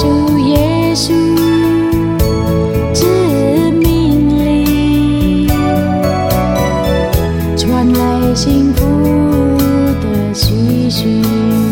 主耶稣之命理传来幸福的讯。息